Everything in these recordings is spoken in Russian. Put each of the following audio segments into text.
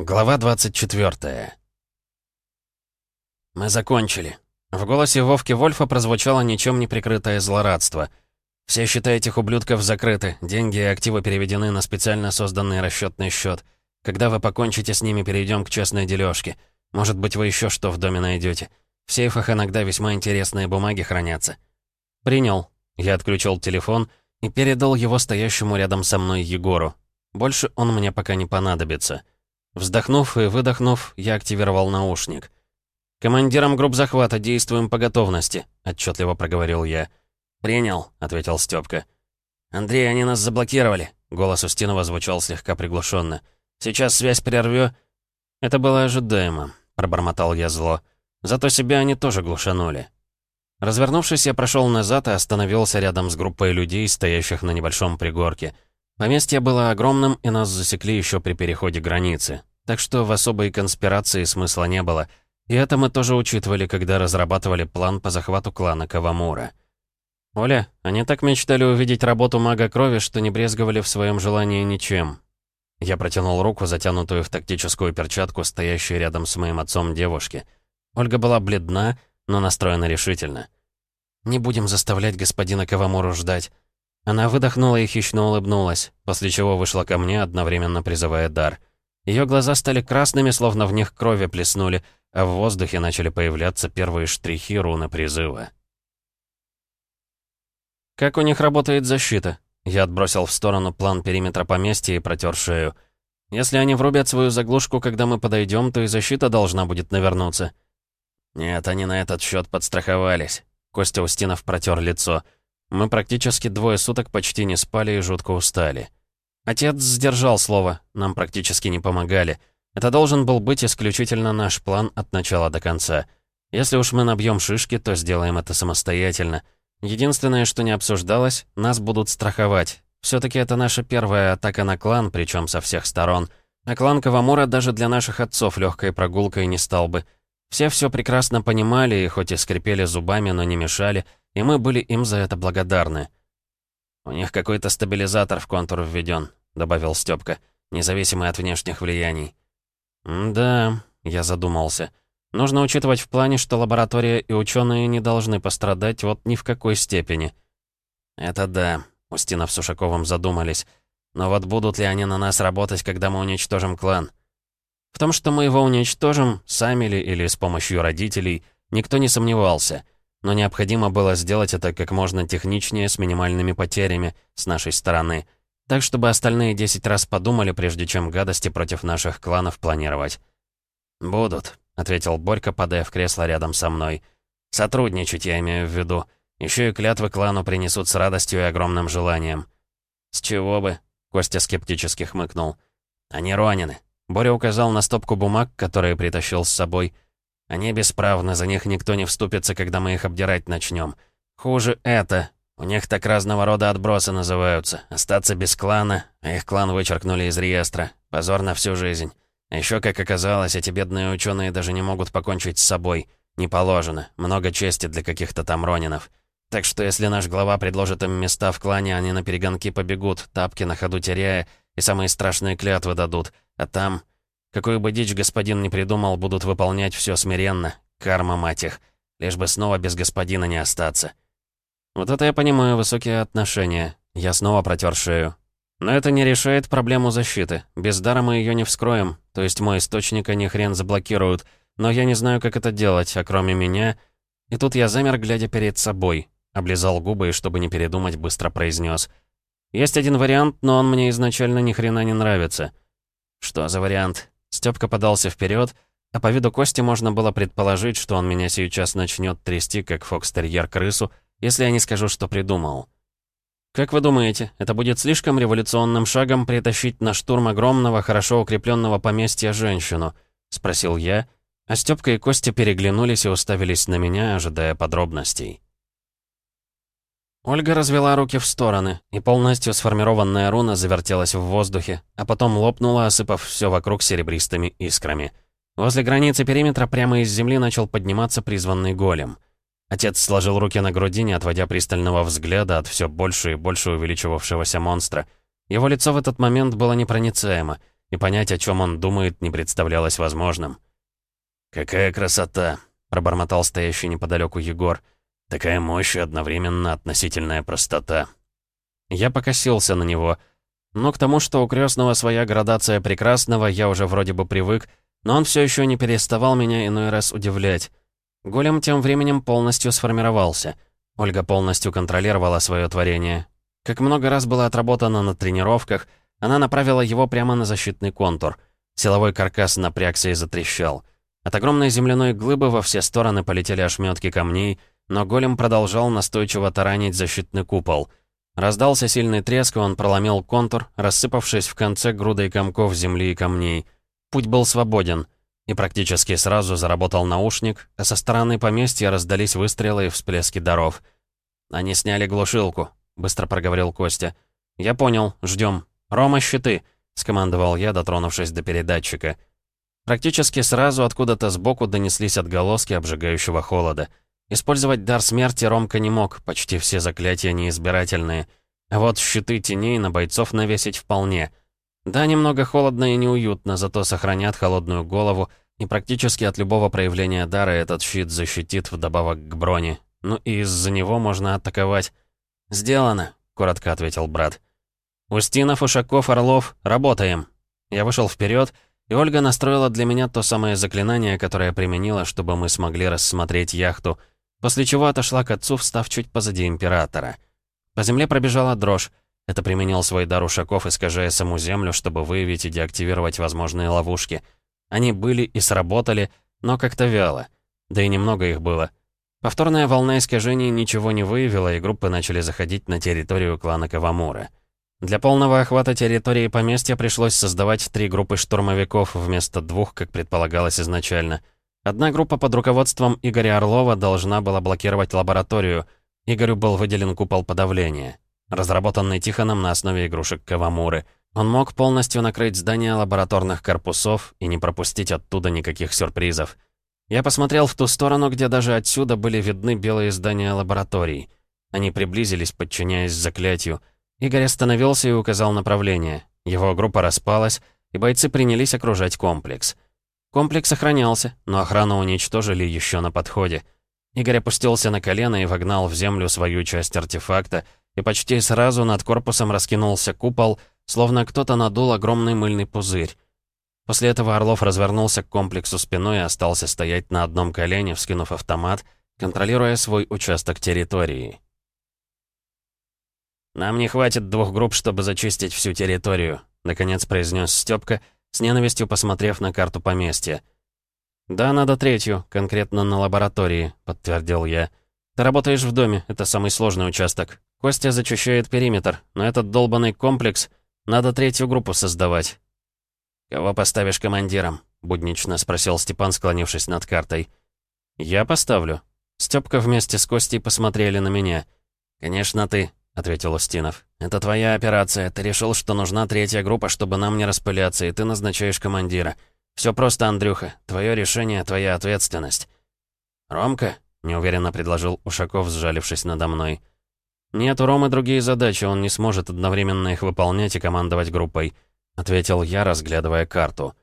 Глава 24 «Мы закончили». В голосе Вовки Вольфа прозвучало ничем не прикрытое злорадство. «Все счета этих ублюдков закрыты, деньги и активы переведены на специально созданный расчетный счет. Когда вы покончите с ними, перейдем к честной дележке. Может быть, вы еще что в доме найдете. В сейфах иногда весьма интересные бумаги хранятся». «Принял». Я отключил телефон и передал его стоящему рядом со мной Егору. Больше он мне пока не понадобится. Вздохнув и выдохнув, я активировал наушник. «Командиром групп захвата действуем по готовности», — отчетливо проговорил я. «Принял», — ответил Стёпка. «Андрей, они нас заблокировали», — голос Устинова звучал слегка приглушенно. «Сейчас связь прервё...» «Это было ожидаемо», — пробормотал я зло. «Зато себя они тоже глушанули». Развернувшись, я прошел назад и остановился рядом с группой людей, стоящих на небольшом пригорке. Поместье было огромным, и нас засекли еще при переходе границы так что в особой конспирации смысла не было. И это мы тоже учитывали, когда разрабатывали план по захвату клана Кавамура. «Оля, они так мечтали увидеть работу мага крови, что не брезговали в своем желании ничем». Я протянул руку, затянутую в тактическую перчатку, стоящую рядом с моим отцом девушки. Ольга была бледна, но настроена решительно. «Не будем заставлять господина Кавамуру ждать». Она выдохнула и хищно улыбнулась, после чего вышла ко мне, одновременно призывая дар. Ее глаза стали красными, словно в них крови плеснули, а в воздухе начали появляться первые штрихи руны призыва. «Как у них работает защита?» Я отбросил в сторону план периметра поместья и протер шею. «Если они врубят свою заглушку, когда мы подойдем, то и защита должна будет навернуться». «Нет, они на этот счет подстраховались». Костя Устинов протер лицо. «Мы практически двое суток почти не спали и жутко устали». Отец сдержал слово, нам практически не помогали. Это должен был быть исключительно наш план от начала до конца. Если уж мы набьем шишки, то сделаем это самостоятельно. Единственное, что не обсуждалось, нас будут страховать. все таки это наша первая атака на клан, причем со всех сторон. А клан Кавамура даже для наших отцов легкой прогулкой не стал бы. Все все прекрасно понимали и хоть и скрипели зубами, но не мешали, и мы были им за это благодарны. «У них какой-то стабилизатор в контур введен, добавил Стёпка, независимый от внешних влияний. «Да», — я задумался. «Нужно учитывать в плане, что лаборатория и ученые не должны пострадать вот ни в какой степени». «Это да», — Устинов с Ушаковым задумались. «Но вот будут ли они на нас работать, когда мы уничтожим клан?» В том, что мы его уничтожим, сами ли или с помощью родителей, никто не сомневался. Но необходимо было сделать это как можно техничнее, с минимальными потерями, с нашей стороны — так, чтобы остальные 10 раз подумали, прежде чем гадости против наших кланов планировать. «Будут», — ответил Борька, падая в кресло рядом со мной. «Сотрудничать я имею в виду. Еще и клятвы клану принесут с радостью и огромным желанием». «С чего бы?» — Костя скептически хмыкнул. «Они ронены». Боря указал на стопку бумаг, которые притащил с собой. «Они бесправны, за них никто не вступится, когда мы их обдирать начнем. Хуже это, у них так разного рода отбросы называются. Остаться без клана, а их клан вычеркнули из реестра. Позор на всю жизнь. А еще, как оказалось, эти бедные ученые даже не могут покончить с собой. Не положено. Много чести для каких-то там ронинов. Так что если наш глава предложит им места в клане, они на перегонки побегут, тапки на ходу теряя, и самые страшные клятвы дадут. А там... Какую бы дичь господин не придумал, будут выполнять все смиренно. Карма, мать их. Лишь бы снова без господина не остаться. Вот это я понимаю, высокие отношения. Я снова протер шею. Но это не решает проблему защиты. Без дара мы ее не вскроем. То есть мой источник они хрен заблокируют. Но я не знаю, как это делать, а кроме меня... И тут я замер, глядя перед собой. Облизал губы и, чтобы не передумать, быстро произнес. Есть один вариант, но он мне изначально ни хрена не нравится. Что за вариант? Стёпка подался вперед, а по виду Кости можно было предположить, что он меня сейчас начнет трясти, как фокстерьер крысу, если я не скажу, что придумал. Как вы думаете, это будет слишком революционным шагом притащить на штурм огромного, хорошо укрепленного поместья женщину? Спросил я, а Стёпка и Костя переглянулись и уставились на меня, ожидая подробностей. Ольга развела руки в стороны, и полностью сформированная руна завертелась в воздухе, а потом лопнула, осыпав все вокруг серебристыми искрами. Возле границы периметра прямо из земли начал подниматься призванный голем — Отец сложил руки на груди, не отводя пристального взгляда от все больше и больше увеличивавшегося монстра. Его лицо в этот момент было непроницаемо, и понять, о чем он думает, не представлялось возможным. «Какая красота!» — пробормотал стоящий неподалеку Егор. «Такая мощь и одновременно относительная простота». Я покосился на него. Но к тому, что у крестного своя градация прекрасного, я уже вроде бы привык, но он все еще не переставал меня иной раз удивлять. Голем тем временем полностью сформировался. Ольга полностью контролировала свое творение. Как много раз было отработано на тренировках, она направила его прямо на защитный контур. Силовой каркас напрягся и затрещал. От огромной земляной глыбы во все стороны полетели ошметки камней, но голем продолжал настойчиво таранить защитный купол. Раздался сильный треск, и он проломил контур, рассыпавшись в конце грудой комков земли и камней. Путь был свободен — и практически сразу заработал наушник, а со стороны поместья раздались выстрелы и всплески даров. «Они сняли глушилку», — быстро проговорил Костя. «Я понял, ждем. Рома, щиты!» — скомандовал я, дотронувшись до передатчика. Практически сразу откуда-то сбоку донеслись отголоски обжигающего холода. Использовать дар смерти Ромка не мог, почти все заклятия неизбирательные. А вот щиты теней на бойцов навесить вполне — да, немного холодно и неуютно, зато сохранят холодную голову, и практически от любого проявления дара этот щит защитит вдобавок к броне. Ну и из-за него можно атаковать. «Сделано», — коротко ответил брат. «Устинов, Ушаков, Орлов, работаем». Я вышел вперед, и Ольга настроила для меня то самое заклинание, которое применила, чтобы мы смогли рассмотреть яхту, после чего отошла к отцу, встав чуть позади Императора. По земле пробежала дрожь, это применил свой дар Ушаков, искажая саму Землю, чтобы выявить и деактивировать возможные ловушки. Они были и сработали, но как-то вяло. Да и немного их было. Повторная волна искажений ничего не выявила, и группы начали заходить на территорию клана Кавамура. Для полного охвата территории поместья пришлось создавать три группы штурмовиков вместо двух, как предполагалось изначально. Одна группа под руководством Игоря Орлова должна была блокировать лабораторию. Игорю был выделен купол подавления разработанный Тихоном на основе игрушек Кавамуры. Он мог полностью накрыть здание лабораторных корпусов и не пропустить оттуда никаких сюрпризов. Я посмотрел в ту сторону, где даже отсюда были видны белые здания лабораторий. Они приблизились, подчиняясь заклятию. Игорь остановился и указал направление. Его группа распалась, и бойцы принялись окружать комплекс. Комплекс охранялся, но охрану уничтожили еще на подходе. Игорь опустился на колено и вогнал в землю свою часть артефакта, и почти сразу над корпусом раскинулся купол, словно кто-то надул огромный мыльный пузырь. После этого Орлов развернулся к комплексу спиной и остался стоять на одном колене, вскинув автомат, контролируя свой участок территории. «Нам не хватит двух групп, чтобы зачистить всю территорию», — наконец произнес Стёпка, с ненавистью посмотрев на карту поместья. «Да, надо третью, конкретно на лаборатории», — подтвердил я. «Ты работаешь в доме, это самый сложный участок. Костя зачищает периметр, но этот долбанный комплекс надо третью группу создавать. «Кого поставишь командиром?» — буднично спросил Степан, склонившись над картой. «Я поставлю». Стёпка вместе с Костей посмотрели на меня. «Конечно, ты», — ответил Устинов. «Это твоя операция. Ты решил, что нужна третья группа, чтобы нам не распыляться, и ты назначаешь командира. Все просто, Андрюха. Твое решение, твоя ответственность». «Ромка?» — неуверенно предложил Ушаков, сжалившись надо мной. «Нет, у Ромы другие задачи, он не сможет одновременно их выполнять и командовать группой», — ответил я, разглядывая карту.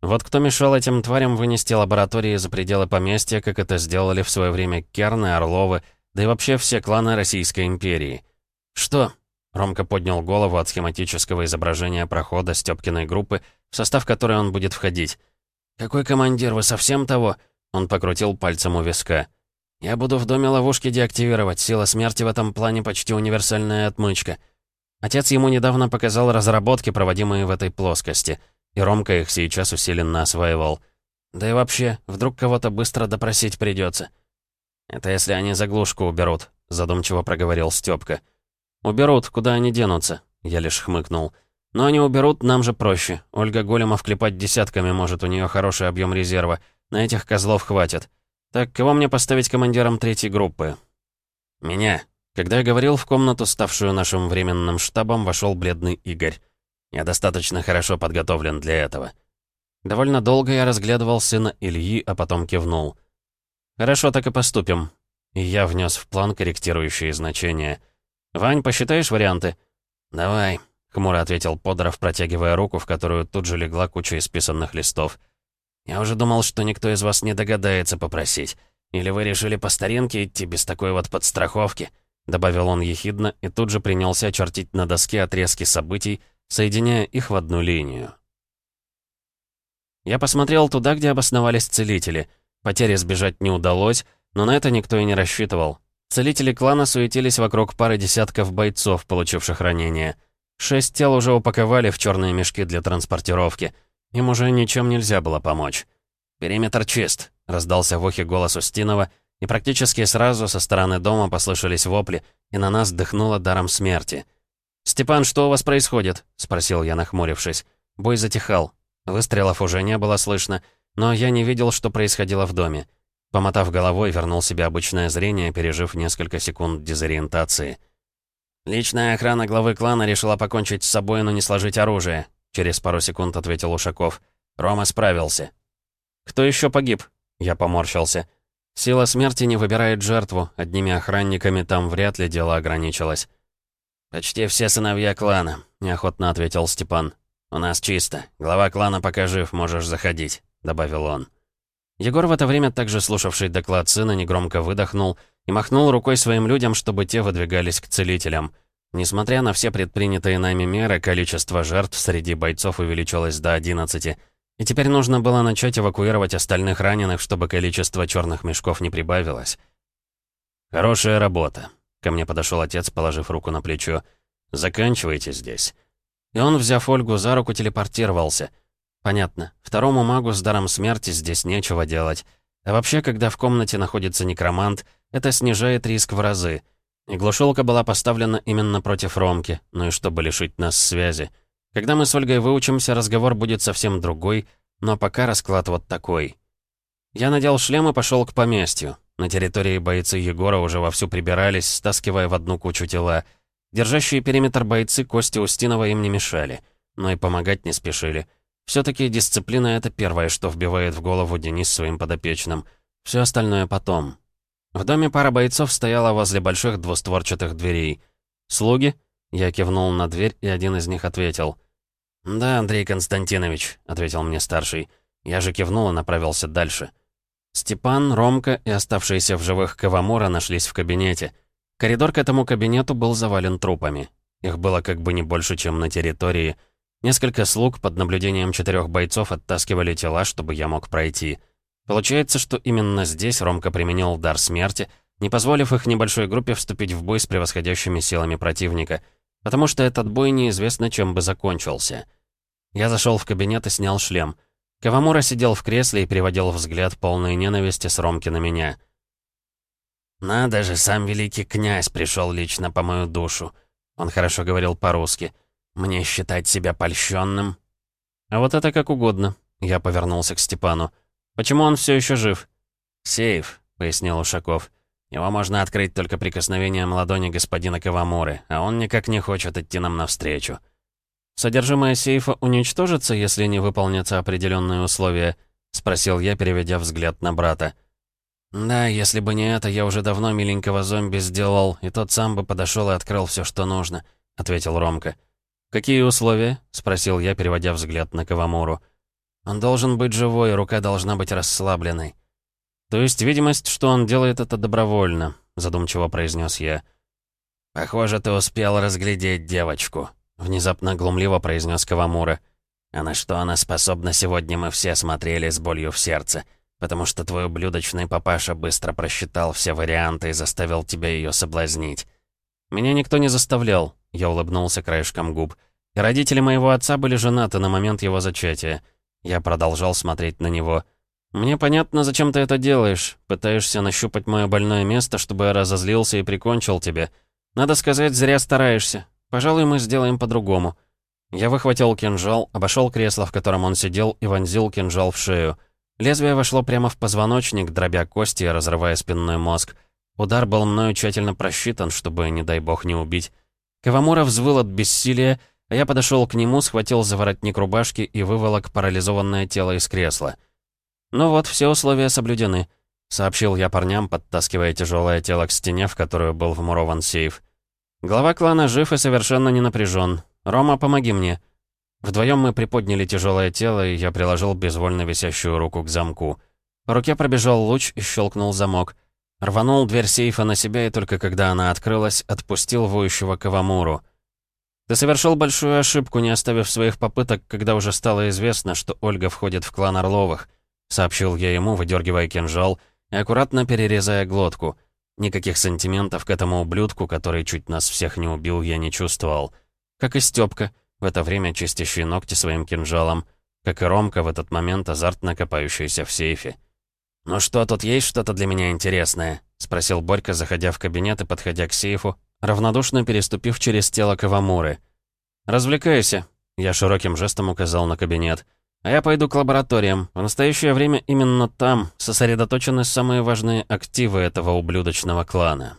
«Вот кто мешал этим тварям вынести лаборатории за пределы поместья, как это сделали в свое время Керны, Орловы, да и вообще все кланы Российской империи?» «Что?» — Ромка поднял голову от схематического изображения прохода Стёпкиной группы, в состав которой он будет входить. «Какой командир, вы совсем того?» Он покрутил пальцем у виска. Я буду в доме ловушки деактивировать. Сила смерти в этом плане почти универсальная отмычка. Отец ему недавно показал разработки, проводимые в этой плоскости. И Ромка их сейчас усиленно осваивал. Да и вообще, вдруг кого-то быстро допросить придется. «Это если они заглушку уберут», — задумчиво проговорил Стёпка. «Уберут, куда они денутся?» Я лишь хмыкнул. «Но они уберут, нам же проще. Ольга Голема вклепать десятками может, у нее хороший объем резерва. На этих козлов хватит. «Так, кого мне поставить командиром третьей группы?» «Меня». Когда я говорил, в комнату, ставшую нашим временным штабом, вошел бледный Игорь. Я достаточно хорошо подготовлен для этого. Довольно долго я разглядывал сына Ильи, а потом кивнул. «Хорошо, так и поступим». И я внес в план корректирующие значения. «Вань, посчитаешь варианты?» «Давай», — хмуро ответил Подоров, протягивая руку, в которую тут же легла куча исписанных листов. «Я уже думал, что никто из вас не догадается попросить. Или вы решили по старинке идти без такой вот подстраховки?» Добавил он ехидно и тут же принялся чертить на доске отрезки событий, соединяя их в одну линию. Я посмотрел туда, где обосновались целители. Потери сбежать не удалось, но на это никто и не рассчитывал. Целители клана суетились вокруг пары десятков бойцов, получивших ранения. Шесть тел уже упаковали в черные мешки для транспортировки. Им уже ничем нельзя было помочь. «Периметр чист», — раздался в ухе голос Устинова, и практически сразу со стороны дома послышались вопли, и на нас дыхнуло даром смерти. «Степан, что у вас происходит?» — спросил я, нахмурившись. Бой затихал. Выстрелов уже не было слышно, но я не видел, что происходило в доме. Помотав головой, вернул себе обычное зрение, пережив несколько секунд дезориентации. «Личная охрана главы клана решила покончить с собой, но не сложить оружие», через пару секунд ответил Ушаков. «Рома справился». «Кто еще погиб?» Я поморщился. «Сила смерти не выбирает жертву, одними охранниками там вряд ли дело ограничилось». «Почти все сыновья клана», — неохотно ответил Степан. «У нас чисто. Глава клана пока жив, можешь заходить», — добавил он. Егор в это время, также слушавший доклад сына, негромко выдохнул и махнул рукой своим людям, чтобы те выдвигались к целителям. Несмотря на все предпринятые нами меры, количество жертв среди бойцов увеличилось до 11, и теперь нужно было начать эвакуировать остальных раненых, чтобы количество черных мешков не прибавилось. «Хорошая работа», — ко мне подошел отец, положив руку на плечо. «Заканчивайте здесь». И он, взяв Ольгу за руку, телепортировался — Понятно. Второму магу с даром смерти здесь нечего делать. А вообще, когда в комнате находится некромант, это снижает риск в разы. И глушилка была поставлена именно против Ромки, ну и чтобы лишить нас связи. Когда мы с Ольгой выучимся, разговор будет совсем другой, но пока расклад вот такой. Я надел шлем и пошел к поместью. На территории бойцы Егора уже вовсю прибирались, стаскивая в одну кучу тела. Держащие периметр бойцы Кости Устинова им не мешали, но и помогать не спешили. Все-таки дисциплина — это первое, что вбивает в голову Денис своим подопечным. Все остальное потом. В доме пара бойцов стояла возле больших двустворчатых дверей. «Слуги?» Я кивнул на дверь, и один из них ответил. «Да, Андрей Константинович», — ответил мне старший. Я же кивнул и направился дальше. Степан, Ромка и оставшиеся в живых Кавамура нашлись в кабинете. Коридор к этому кабинету был завален трупами. Их было как бы не больше, чем на территории — Несколько слуг под наблюдением четырех бойцов оттаскивали тела, чтобы я мог пройти. Получается, что именно здесь Ромка применил дар смерти, не позволив их небольшой группе вступить в бой с превосходящими силами противника, потому что этот бой неизвестно, чем бы закончился. Я зашел в кабинет и снял шлем. Кавамура сидел в кресле и переводил взгляд полной ненависти с Ромки на меня. «Надо же, сам великий князь пришел лично по мою душу». Он хорошо говорил по-русски. Мне считать себя польщенным? А вот это как угодно. Я повернулся к Степану. Почему он все еще жив? Сейф, пояснил Ушаков. Его можно открыть только прикосновением ладони господина Кавамуры, а он никак не хочет идти нам навстречу. «Содержимое сейфа уничтожится, если не выполнятся определенные условия?» — спросил я, переведя взгляд на брата. «Да, если бы не это, я уже давно миленького зомби сделал, и тот сам бы подошел и открыл все, что нужно», — ответил Ромка. «Какие условия?» — спросил я, переводя взгляд на Кавамуру. «Он должен быть живой, рука должна быть расслабленной». «То есть видимость, что он делает это добровольно», — задумчиво произнес я. «Похоже, ты успел разглядеть девочку», — внезапно глумливо произнес Кавамура. «А на что она способна сегодня мы все смотрели с болью в сердце, потому что твой ублюдочный папаша быстро просчитал все варианты и заставил тебя ее соблазнить». «Меня никто не заставлял», — я улыбнулся краешком губ. Родители моего отца были женаты на момент его зачатия. Я продолжал смотреть на него. «Мне понятно, зачем ты это делаешь. Пытаешься нащупать мое больное место, чтобы я разозлился и прикончил тебя. Надо сказать, зря стараешься. Пожалуй, мы сделаем по-другому». Я выхватил кинжал, обошел кресло, в котором он сидел, и вонзил кинжал в шею. Лезвие вошло прямо в позвоночник, дробя кости и разрывая спинной мозг. Удар был мною тщательно просчитан, чтобы, не дай бог, не убить. Кавамура взвыл от бессилия, а я подошел к нему, схватил за воротник рубашки и выволок парализованное тело из кресла. «Ну вот, все условия соблюдены», — сообщил я парням, подтаскивая тяжелое тело к стене, в которую был вмурован сейф. Глава клана жив и совершенно не напряжен. «Рома, помоги мне». Вдвоем мы приподняли тяжелое тело, и я приложил безвольно висящую руку к замку. По руке пробежал луч и щелкнул замок. Рванул дверь сейфа на себя, и только когда она открылась, отпустил воющего Кавамуру. «Ты совершил большую ошибку, не оставив своих попыток, когда уже стало известно, что Ольга входит в клан Орловых», — сообщил я ему, выдергивая кинжал и аккуратно перерезая глотку. Никаких сантиментов к этому ублюдку, который чуть нас всех не убил, я не чувствовал. Как и Стёпка, в это время чистящий ногти своим кинжалом, как и Ромка, в этот момент азартно копающийся в сейфе. «Ну что, тут есть что-то для меня интересное?» — спросил Борька, заходя в кабинет и подходя к сейфу, равнодушно переступив через тело Кавамуры. «Развлекайся», — я широким жестом указал на кабинет. «А я пойду к лабораториям. В настоящее время именно там сосредоточены самые важные активы этого ублюдочного клана».